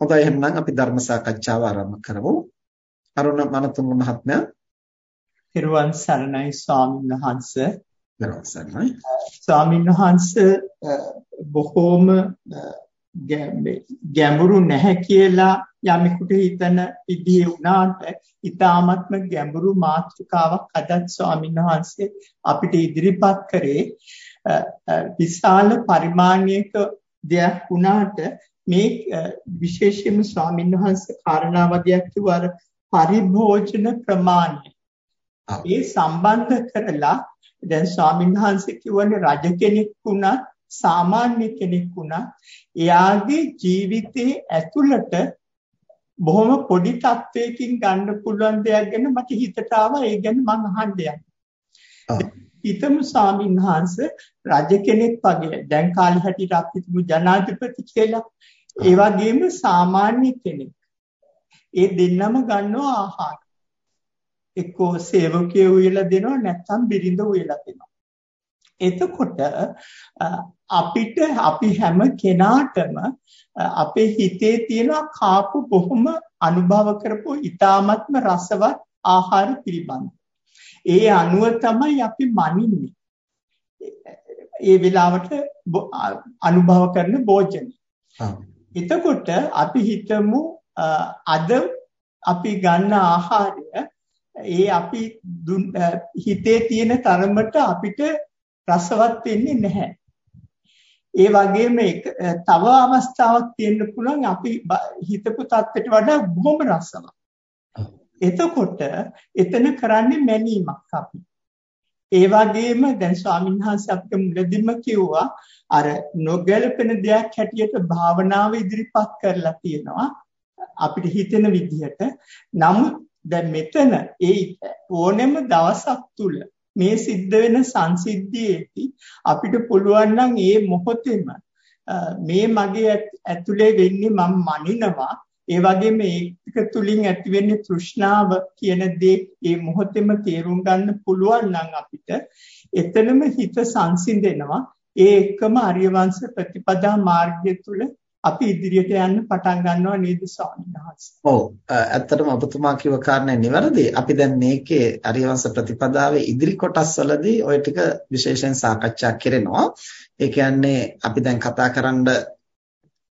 හොඳයි එහෙනම් අපි ධර්ම සාකච්ඡාව ආරම්භ කරමු. අරුණ මනතුංග මහත්මයා. පෙරවන් සරණයි ස්වාමීන් වහන්ස. පෙරවන් සරණයි. ස්වාමීන් වහන්ස බොහෝම ගැඹුරු නැහැ කියලා යමෙකුට හිතන විදිහේ වුණාට ඊ타ත්ම ගැඹුරු මාතෘකාවක් අදත් ස්වාමීන් වහන්සේ අපිට ඉදිරිපත් කරේ විශාල පරිමාණයක දෙයක් වුණාට මේ විශේෂයෙන්ම ස්වාමීන් වහන්සේ කාරණාවදයක් කිව්වා අර පරිභෝජන ප්‍රමාණය. ඒ සම්බන්ධ කරලා දැන් ස්වාමීන් වහන්සේ කියවනේ රජ කෙනෙක් වුණා සාමාන්‍ය කෙනෙක් වුණා එයාගේ ජීවිතයේ ඇතුළට බොහොම පොඩි තත්වයකින් ගන්න පුළුවන් දෙයක් ගැන මට හිතට ආවා ඒ ගැන මම අහන්න යනවා. හිතමු ස්වාමීන් වහන්සේ රජ කෙනෙක් වගේ දැන් කාලේ හැටියට අපි හිතමු ජනාධිපති කියලා ඒ වගේම සාමාන්‍ය කෙනෙක්. ඒ දෙන්නම ගන්නවා ආහාර. එක්කෝ සේවකයෝ උයලා දෙනවා නැත්නම් බිරිඳ උයලා දෙනවා. එතකොට අපිට අපි හැම කෙනාටම අපේ හිතේ තියෙන කාපු බොහොම අනුභව කරපු ඊ타ත්ම රසවත් ආහාර පිළිබඳ. ඒ අනුව තමයි අපි මනින්නේ. ඒ වෙලාවට අනුභව කරන භෝජන. එතකොට අපි හිතමු අද අපි ගන්න ආහාරය ඒ අපි හිතේ තියෙන තරමට අපිට රසවත් වෙන්නේ නැහැ. ඒ වගේම තව අවස්ථාවක් තියෙන්න පුළුවන් අපි හිතපු තත්ත්වයට වඩා බොහොම රසවත්. එතකොට එතන කරන්නේ මැනීමක් අපි. ඒ වගේම දැන් ස්වාමීන් වහන්සේ අපිට මුලදින්ම කිව්වා අර නොගැලපෙන දෙයක් හැටියට භාවනාව ඉදිරිපත් කරලා තියෙනවා. අපිට හිතෙන විදිහට. නමුත් දැන් මෙතන ඒ ඕනෙම දවසක් තුල මේ සිද්ධ වෙන සංසිද්ධියේදී අපිට පුළුවන් නම් ඒ මොහොතේම මේ මගේ ඇතුලේ වෙන්නේ මම මනිනවා. ඒ වගේම ඒක තුලින් ඇති වෙන්නේ තෘෂ්ණාව කියන දේ ඒ මොහොතේම තේරුම් ගන්න පුළුවන් නම් අපිට එතනම හිත සංසිඳෙනවා ඒ එක්කම ආර්ය වංශ ප්‍රතිපදා මාර්ගය තුල අපි ඉදිරියට යන්න පටන් ගන්නවා නේද ස්වාමීන් වහන්සේ. ඔව් ඇත්තටම ඔබතුමා කිව්ව කාරණේ නිවැරදි. අපි දැන් මේකේ අරියවංශ ප්‍රතිපදාවේ ඉදිරි කොටස් වලදී ওই ටික විශේෂයෙන් සාකච්ඡා කරනවා. ඒ කියන්නේ අපි දැන් කතා කරන්න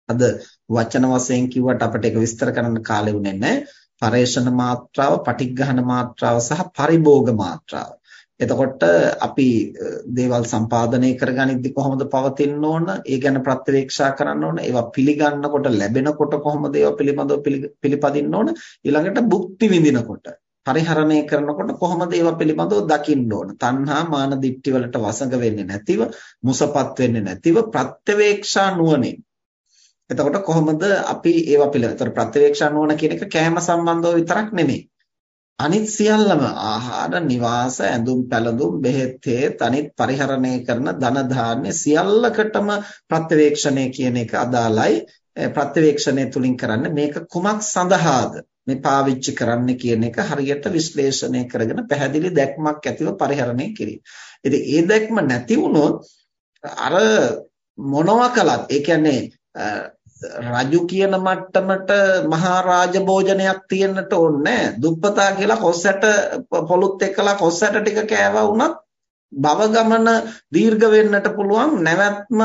අද වචන වශයෙන් කිව්වට අපිට ඒක විස්තර කරන්න කාලෙ උනේ නැහැ. පරේෂණ මාත්‍රාව, පටිඝහන මාත්‍රාව සහ පරිභෝග මාත්‍රාව. එතකොට අපි දේවල් සම්පාදනය කරගනිද්දි කොහොමද පවතින්න ඕන? ඒ ගැන ප්‍රත්‍යවේක්ෂා කරන්න ඕන. ඒවා පිළිගන්නකොට ලැබෙනකොට කොහොමද ඒවා පිළිබඳව පිළිපදින්න ඕන? ඊළඟට භුක්ති විඳිනකොට පරිහරණය කරනකොට කොහොමද ඒවා පිළිබඳව දකින්න ඕන? තණ්හා මාන දිට්ඨි වලට වසඟ වෙන්නේ නැතිව, මුසපත් වෙන්නේ නැතිව ප්‍රත්‍යවේක්ෂා නුවණින් එතකොට කොහොමද අපි ඒවා පිළිගන්නේ? ඒතර ප්‍රත්‍යවේක්ෂා නුවණ කියන එක කෑම සම්බන්ධව විතරක් නෙමෙයි. අනිත් සියල්ලම ආහාර, නිවාස, ඇඳුම් පැළඳුම්, බෙහෙත් හේත් අනිත් පරිහරණය කරන ධන ධාන්‍ය සියල්ලකටම ප්‍රත්‍යවේක්ෂණය කියන එක අදාළයි. ප්‍රත්‍යවේක්ෂණය තුලින් කරන්නේ මේක කුමක් සඳහාද? මේ පාවිච්චි කරන්න කියන එක හරියට විශ්ලේෂණය කරගෙන පැහැදිලි දැක්මක් ඇතිව පරිහරණය කිරීම. ඉතින් ඒ දැක්ම නැති වුණොත් අර මොනවා කළත් ඒ කියන්නේ රජු කියන මට්ටමට මහා රාජ භෝජනයක් තියෙන්නට ඕනේ. දුප්පතා කියලා කොස්සට පොලුත් එක්කලා කොස්සට ටික කෑවා වුණත් භව ගමන දීර්ඝ වෙන්නට පුළුවන් නැවැත්ම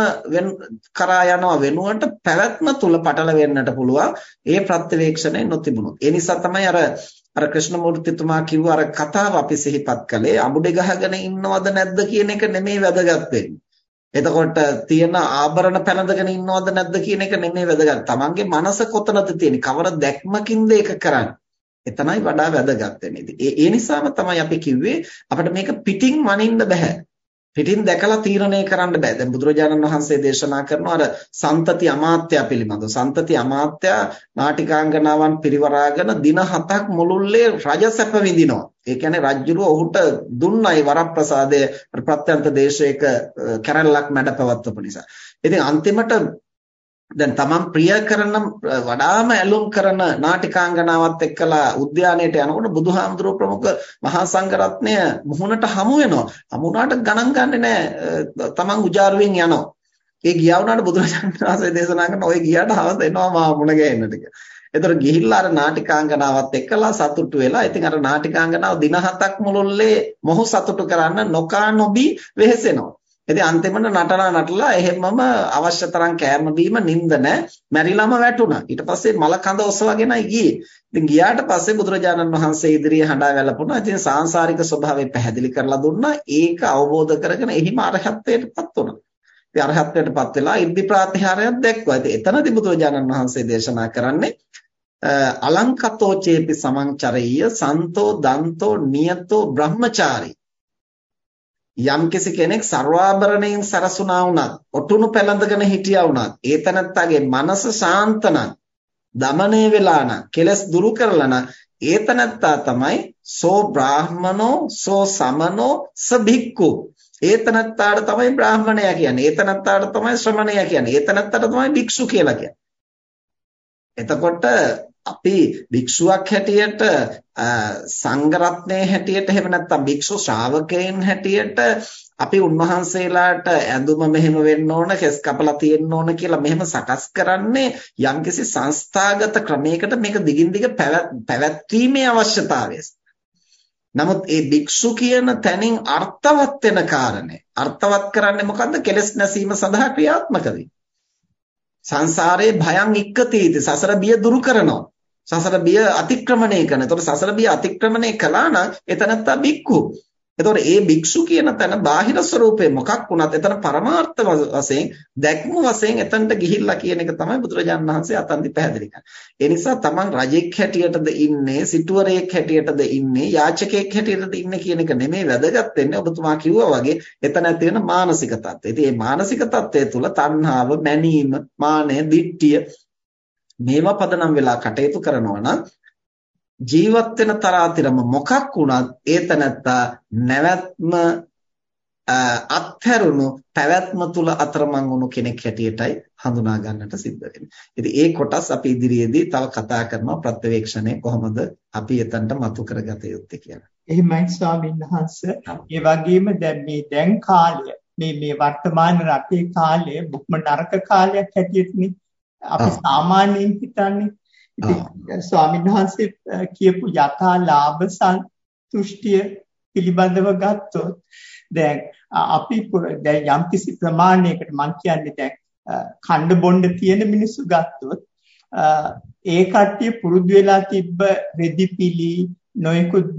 කරා යනවා වෙනුවට පැවැත්ම තුල පටල වෙන්නට පුළුවන්. ඒ ප්‍රත්‍යවේක්ෂණය නොතිබුණොත්. ඒ නිසා තමයි අර අර ක්‍රිෂ්ණමූර්තිතුමා කිව්ව අර කතාව අපි සිහිපත් කළේ. අමුඩේ ගහගෙන ඉන්නවද නැද්ද කියන එක නෙමෙයි වැදගත් වෙන්නේ. එතකොට තියෙන ආභරණ පැනඳගෙන ඉන්නවද නැද්ද කියන එක නෙමෙයි වැදගත්. Tamange මනස කොතනද තියෙන්නේ? කවර දැක්මකින්ද ඒක කරන්නේ? එතනයි වඩා වැදගත් වෙන්නේ. ඒ ඒ නිසාම තමයි අපි කිව්වේ අපිට මේක පිටින් මනින්න බෑ. පිටින් දැකලා තීරණය කරන්න බෑ. දැන් බුදුරජාණන් වහන්සේ දේශනා කරනවා අර සන්තති අමාත්‍ය පිළිබඳව. සන්තති අමාත්‍ය නාටිකාංගනාවන් පිරිවරාගෙන දින 7ක් මුළුල්ලේ රජසැප විඳිනවා. ඒ කියන්නේ රජුරුව ඔහුට දුන්නයි වරප්‍රසාදය ප්‍රත්‍යන්ත දේශයක කැරල්ලක් මැඩ පවත්වපු නිසා. ඉතින් අන්තිමට දැන් තමන් ප්‍රිය කරන වඩාම ඇලුම් කරන නාටිකාංගනාවත් එක්කලා උද්‍යානයට යනකොට බුදුහාමුදුරුවෝ ප්‍රමුඛ මහා සංඝරත්නය මුහුණට හමු වෙනවා. හමු වුණාට ගණන් ගන්නෙ නෑ තමන් උජාරුවෙන් යනවා. ඒ ගියා වුණාට බුදුරජාණන් වහන්සේ දේශනා කරන ඔය ගියාට හවස එනවා මා මුණ ගැහෙන්නට කියලා. ඒතර ගිහිල්ලා අර නාටිකාංගනාවත් එක්කලා සතුටු වෙලා ඉතින් අර නාටිකාංගනාව දින හතක් මුළුල්ලේ මොහු සතුටු කරන්න නොකා නොබී වෙහෙසෙනවා. ඉතින් අන්තිමට නටනා නටලා එහෙමම අවශ්‍ය තරම් කෑම බීම නිින්ද නැ මැරිලාම වැටුණා. ඊට පස්සේ මල කඳ ඔසවගෙනයි ගියේ. ඉතින් ගියාට පස්සේ බුදුරජාණන් වහන්සේ ඉදිරියේ හඬා වැළපුණා. ඉතින් සාංශාරික ස්වභාවය පැහැදිලි කරලා දුන්නා. ඒක අවබෝධ කරගෙන එහිම අරහත්ත්වයටපත් වුණා. ඉතින් අරහත්ත්වයටපත් වෙලා ඉද්ධි ප්‍රාතිහාරයක් දැක්වුවා. ඉතින් එතනදී බුදුරජාණන් වහන්සේ දේශනා කරන්නේ අලංකතෝ චේපි සමංචරීය සන්තෝ දන්තෝ නියතෝ බ්‍රහ්මචාරී යම්කිසි කෙනෙක් ਸਰවාභරණයෙන් සරසුණා වුණත් ඔටුනු පැලඳගෙන හිටියා වුණත් ඒ තනත්තාගේ මනස ශාන්ත නම් දමණය වෙලා නම් කෙලස් දුරු කරලා නම් ඒ තනත්තා තමයි සෝ බ්‍රාහ්මනෝ සෝ සමනෝ සබික්කු ඒ තනත්තාට තමයි බ්‍රාහ්මණයා කියන්නේ. ඒ තනත්තාට තමයි ශ්‍රමණයා කියන්නේ. ඒ තනත්තාට තමයි භික්ෂු කියලා කියන්නේ. එතකොට අපි භික්ෂුවක් හැටියට සංඝ රත්නයේ හැටියට එහෙම නැත්නම් භික්ෂු ශ්‍රාවකයන් හැටියට අපි උන්වහන්සේලාට ඇඳුම මෙහෙම වෙන්න ඕන කෙස් කපලා තියෙන්න ඕන කියලා මෙහෙම සකස් කරන්නේ යම්කිසි සංස්ථාගත ක්‍රමයකට මේක දිගින් දිග පැවැත්වීමේ අවශ්‍යතාවය. නමුත් ඒ භික්ෂු කියන තැනින් අර්ථවත් වෙන කාරණේ අර්ථවත් කරන්නේ මොකද්ද? කෙලස් නැසීම සඳහා ක්‍රියාත්මක වීම. සංසාරේ භයං ඉක්කතීති සසර බිය දුරු කරනවා. සසර බිය අතික්‍රමණය කරන. එතකොට සසර බිය අතික්‍රමණය කළා නම් එතනත්ත බික්කු. එතකොට ඒ භික්ෂු කියන තැන බාහිර ස්වરૂපේ මොකක් වුණත් එතන පරමාර්ථ වශයෙන් දැක්ම වශයෙන් එතනට ගිහිල්ලා කියන එක තමයි බුදුරජාණන් වහන්සේ අතන්දි පැහැදිලි කරන්නේ. ඒ නිසා Taman රජෙක් හැටියටද ඉන්නේ, සිටුවරයෙක් හැටියටද ඉන්නේ, යාචකයෙක් හැටියටද ඉන්නේ කියන එක නෙමෙයි වැදගත් වෙන්නේ. ඔබතුමා කිව්වා වගේ එතන ඇති වෙන මානසික தත්ත්වය. ඉතින් මේ මානසික தත්ත්වය තුළ තණ්හාව, මැනීම, මානය, දිට්ඨිය මේවා පදනම් වෙලා කටයුතු කරනවා නම් ජීවත් වෙන තරාතිරම මොකක් වුණත් ඒතනත්තා නැවැත්ම අත්හැරුණු පැවැත්ම තුල අතරමං වුණු කෙනෙක් හැටියටයි හඳුනා ගන්නට සිද්ධ වෙන්නේ. ඉතින් ඒ කොටස් අපි ඉදිරියේදී තව කතා කරනවා ප්‍රත්‍යවේක්ෂණය කොහොමද අපි එතනට මතු කරගත යුත්තේ කියලා. එහෙමයි ස්වාමීන් වහන්සේ. ඒ වගේම දැන් මේ දැන් කාලය මේ මේ වර්තමාන රටේ කාලය බොහොම නරක කාලයක් හැටියටනේ අපි සාමාන්‍යයෙන් හිතන්නේ ඉතින් ස්වාමීන් වහන්සේ කියපු යථා ලාභ සන්තුෂ්ටිය පිළිබඳව ගත්තොත් දැන් අපි දැන් යම්කිසි ප්‍රමාණයකට මම කියන්නේ දැන් ඛණ්ඩ බොණ්ඩ තියෙන මිනිස්සු ගත්තොත් ඒ කට්ටිය පුරුදු වෙලා තිබ්බ රෙදිපිලි නොයෙකුත්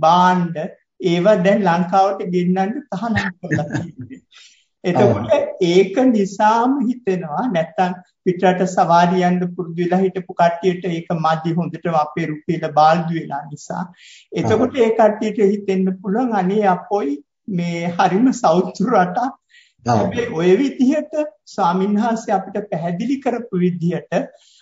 බාණ්ඩ ඒවා දැන් ලංකාවට ගෙන්නන්න තහනම් කරලා තියෙනවා. එතකොට ඒක නිසාම හිතෙනවා නැත්තම් පිටරට සවාරි යන්න පුරුදු වෙලා හිටපු කට්ටියට ඒක මදි හොඳටම අපේ රුපියල බාල්දු වෙලා නිසා. එතකොට ඒ කට්ටියට හිතෙන්න පුළුවන් අනේ අපොයි මේ හරිම සෞතු රටක්. ඔය විදිහට ස්වාමින්වහන්සේ අපිට පැහැදිලි කරපු විදිහට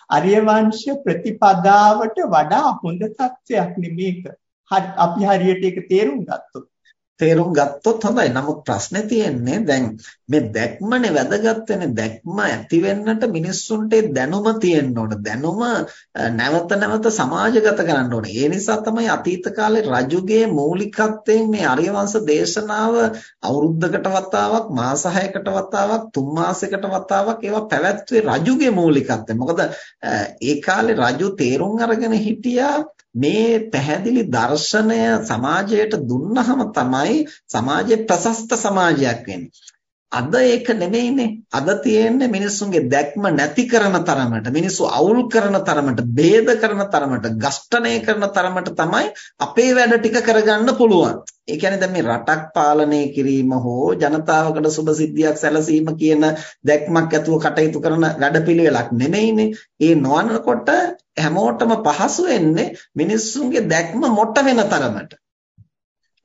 ආර්ය වංශ ප්‍රතිපදාවට වඩා හොඳ තත්ත්වයක් නෙමේක. අපි හරියට ඒක තේරුම් ගත්තොත්. තේරුම් ගත්තොත් හොඳයි. නමුත් ප්‍රශ්නේ තියෙන්නේ දැන් මේ දැක්මනේ වැදගත් වෙන්නේ දැක්ම ඇති වෙන්නට මිනිස්සුන්ට දැනුම තියෙන්න ඕන. දැනුම නැවත නැවත සමාජගත කරන්න ඕන. ඒ නිසා තමයි අතීත කාලේ රජුගේ මූලිකත්වයෙන් මේ ආර්යවංශ දේශනාව අවුරුද්දකට වතාවක්, මාස 6කට වතාවක්, තුන් මාසයකට වතාවක් ඒවා පැවැත්වුවේ රජුගේ මූලිකත්වයෙන්. මොකද ඒ කාලේ රජු තේරුම් අරගෙන හිටියා මේ පැහැදිලි දර්ශනය සමාජයට දුන්නහම තමයි සමාජයේ ප්‍රශස්ත සමාජයක් වෙන්නේ. අද ඒක නෙමෙයිනේ. අද තියෙන්නේ මිනිස්සුන්ගේ දැක්ම නැති කරන තරමට, මිනිස්සු අවුල් කරන තරමට, ભેද කරන තරමට, ගස්ඨණය කරන තරමට තමයි අපේ වැඩ ටික කරගන්න පුළුවන්. ඒ කියන්නේ දැන් මේ රටක් පාලනය කිරීම හෝ ජනතාවකට සුබසිද්ධියක් සැලසීම කියන දැක්මක් ඇතුව කටයුතු කරන වැඩපිළිවෙලක් නෙමෙයිනේ. ඒ නොවනකොට හැමෝටම පහසු වෙන්නේ මිනිස්සුන්ගේ දැක්ම මොට වෙන තරමට.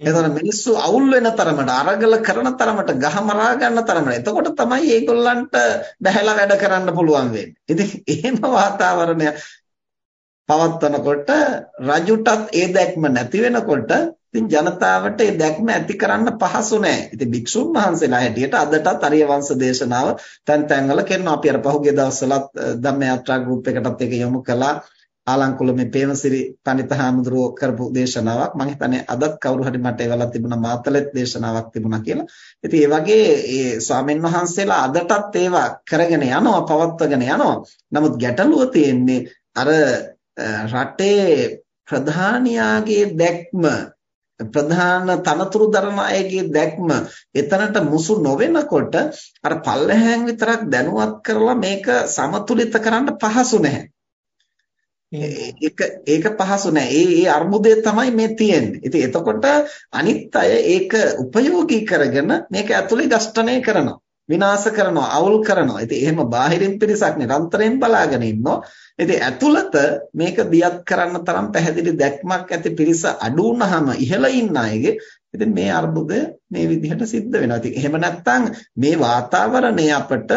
එතකොට මිනිස්සු අවුල් වෙන තරමට අරගල කරන තරමට ගහමරා ගන්න තරමට. එතකොට තමයි මේගොල්ලන්ට බහැලා වැඩ කරන්න පුළුවන් වෙන්නේ. ඉතින් එහෙම වාතාවරණය පවත්වනකොට රජුටත් ඒ දැක්ම නැති වෙනකොට ඉතින් ජනතාවට ඒ දැක්ම ඇති කරන්න පහසු නෑ. ඉතින් භික්ෂුන් වහන්සේලා හැටියට අදටත් අරිය වංශ දේශනාව තැන් තැන්වල කරනවා. අපි අර පහුගිය දවස්වලත් ධම්ම යාත්‍රා ගෲප් එකටත් ඒක යොමු කළා. ආලංකුල මේ ප්‍රේමසිරි පණිතහාමුදුරුවෝ කරපු දේශනාවක් මම හිතන්නේ අදත් කවුරු හරි මට එවලා තිබුණා මාතලෙත් දේශනාවක් තිබුණා කියලා. ඉතින් ඒ වගේ ඒ ස්වාමීන් වහන්සේලා අදටත් ඒවා කරගෙන යනවා පවත්වගෙන යනවා. නමුත් ගැටලුව තියෙන්නේ අර රටේ ප්‍රධානියාගේ දැක්ම ප්‍රධාන තනතුරු දරන අයගේ දැක්ම එතනට මුසු නොවෙනකොට අර පල්ලෙහැන් විතරක් දැනුවත් කරලා මේක සමතුලිත කරන්න පහසු නැහැ. ඒක ඒක පහසු නෑ. ඒ ඒ අර්බුදය තමයි මේ තියෙන්නේ. ඉතින් එතකොට අනිත් අය ඒක ප්‍රයෝගී කරගෙන මේක ඇතුලේ ගස්ඨණය කරනවා. විනාශ කරනවා, අවුල් කරනවා. ඉතින් එහෙම බාහිරින් පිරිසක් නිරන්තරයෙන් බලාගෙන ඉන්නවා. ඉතින් ඇතුළත මේක දියත් කරන්න තරම් පැහැදිලි දැක්මක් ඇති පිරිස අඩු වුනහම ඉහළ ඉන්න අයගේ ඉතින් මේ අර්බුදය මේ විදිහට සිද්ධ වෙනවා. ඉතින් එහෙම නැත්නම් මේ වාතාවරණය අපට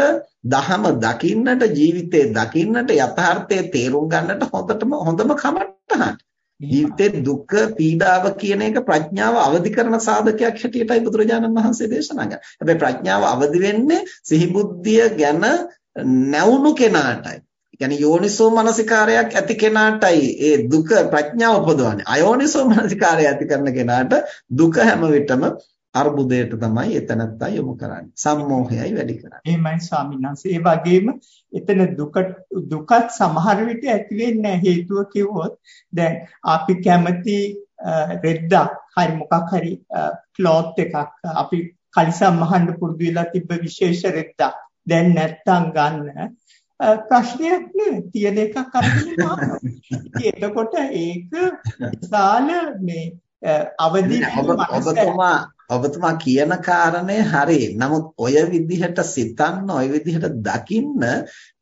දහම දකින්නට ජීවිතේ දකින්නට යථාර්ථයේ තේරුම් ගන්නට හොඳටම හොඳම කමටහන්. ජීවිතේ දුක පීඩාව කියන එක ප්‍රඥාව අවදි කරන සාධකයක් හැටියටයි බුදුරජාණන් වහන්සේ දේශනා කරන්නේ. හැබැයි ප්‍රඥාව අවදි වෙන්නේ සිහිබුද්ධිය ගැන නැවුණු කෙනාටයි. කියන්නේ යෝනිසෝ මනසිකාරයක් ඇති කෙනාටයි ඒ දුක ප්‍රඥාව උපදවන්නේ. අයෝනිසෝ මනසිකාරය ඇති කරන කෙනාට දුක හැම විටම අර්බුදයට තමයි එතනත්තා යොමු කරන්නේ. සම්මෝහයයි වැඩි කරන්නේ. එහෙමයි ස්වාමීන් වහන්සේ. ඒ වගේම එතන දුක දුකත් සමහර විට ඇති වෙන්නේ හේතුව කිව්වොත් දැන් අපි කැමති රෙද්දක් හරි මොකක් හරි ක්ලොත් එකක් අපි කලිසම් මහන්න පුරුදු වෙලා තිබ්බ විශේෂ රෙද්දක් දැන් නැත්තම් ගන්න ප්‍රශ්නයක් නෙවෙයි තියෙන එකක් යනවා. ඉතින් එතකොට ඒක විශාල මේ අවදි ඔබතුමා ඔබතුමා කියන කාරණය හරි. නමුත් ඔය විදිහට සිතන්න, ඔය විදිහට දකින්න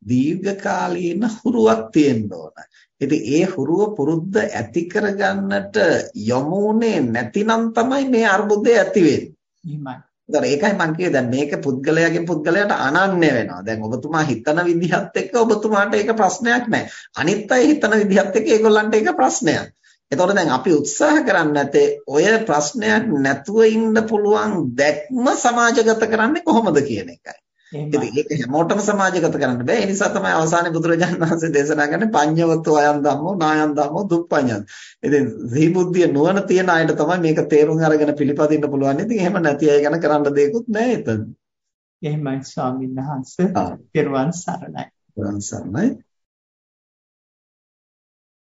දීර්ඝකාලීන හුරුවක් තියෙන්න ඕන. ඉතින් ඒ හුරුව පුරුද්ද ඇති කරගන්නට යොමුනේ නැතිනම් තමයි මේ අර්බුදය ඇති වෙන්නේ. ඒකයි මම කියේ දැන් මේක පුද්ගලයාගෙන් පුද්ගලයාට අනන්‍ය වෙනවා. දැන් ඔබතුමා හිතන විදිහත් එක්ක ඔබතුමාට ඒක ප්‍රශ්නයක් නැහැ. අනිත් අය හිතන විදිහත් එක්ක ඒගොල්ලන්ට ඒක ප්‍රශ්නයක්. එතකොට දැන් අපි උත්සාහ කරන්නේ නැතේ ඔය ප්‍රශ්නයක් නැතුව ඉන්න පුළුවන් දැක්ම සමාජගත කරන්නේ කොහොමද කියන එකයි. ඉතින් ඒක හැමෝටම සමාජගත කරන්න බෑ. ඒ නිසා තමයි අවසානයේ බුදුරජාණන් වහන්සේ දේශනා කරන්නේ පඤ්ඤවතෝ අයන් ධම්මෝ නායන් ධම්මෝ දුප්පඤ්ඤං. ඉතින් සිහි බුද්ධිය නුවණ තියන අයට තමයි මේක තේරුම් අරගෙන පිළිපදින්න පුළුවන්. ඉතින් එහෙම නැති අය ගැන කරන්න දෙයක්වත් නෑ එතන. එහෙමයි ස්වාමීන් වහන්සේ. පෙරවන් සරණයි. පෙරවන් සරණයි.